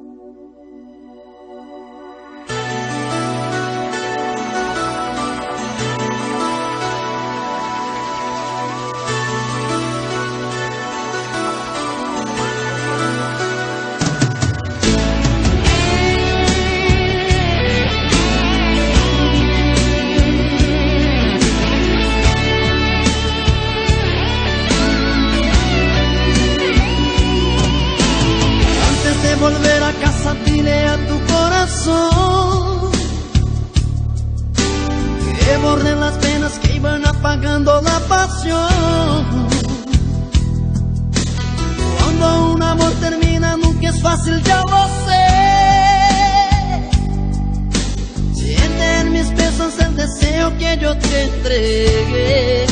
うん。apagando la pasión. Cuando un amor termina nunca es fácil, ya lo sé. Sienten mis besos el deseo que yo te entregué.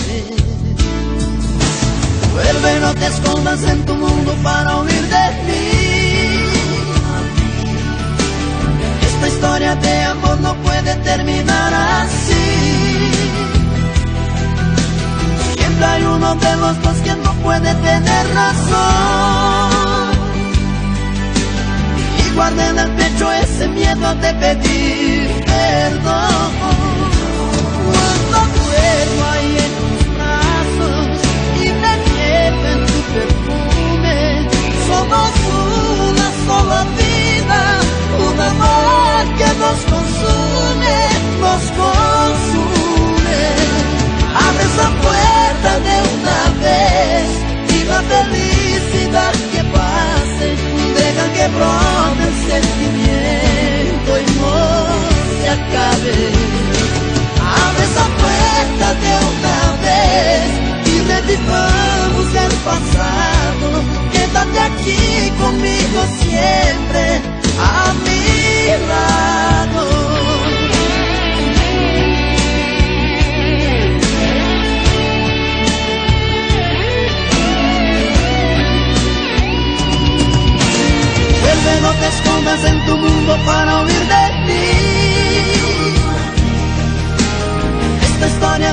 Vuelve, no te escondas en tu mundo para huir de mí. Esta historia de amor no puede terminar así. hay uno de los dos que no puede tener razón. Y guarda en el pecho ese miedo de pedir perdón.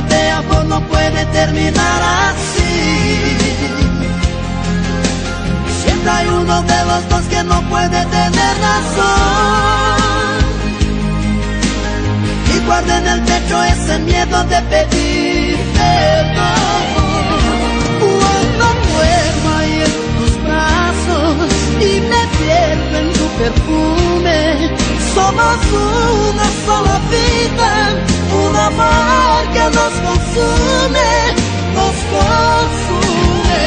de amor no puede terminar así. Siempre hay uno de los dos que no puede tener razón. Y guarda en el pecho ese miedo de pedir perdón. Cuando duermo ahí en tus brazos y me pierdo en tu perfume, somos una sola vida. Una marca nos consume, nos consume.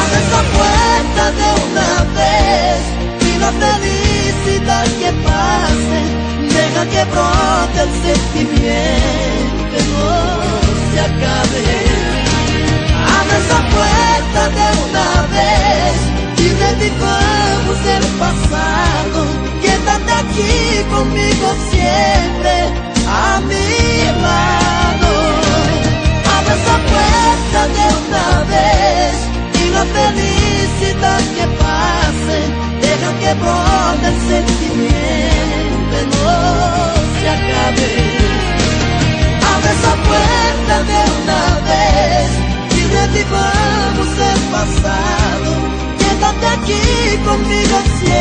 Abre esa puerta de una vez, si la felicidad que pase, deja que brote el sentimiento, no se acabe. Abre esa puerta de una vez, y retivamos el pasado, quédate aquí conmigo siempre, a amigo. el sentimiento no se acabe. Abre esa puerta de una vez y retivamos el pasado. Quédate aquí conmigo siempre.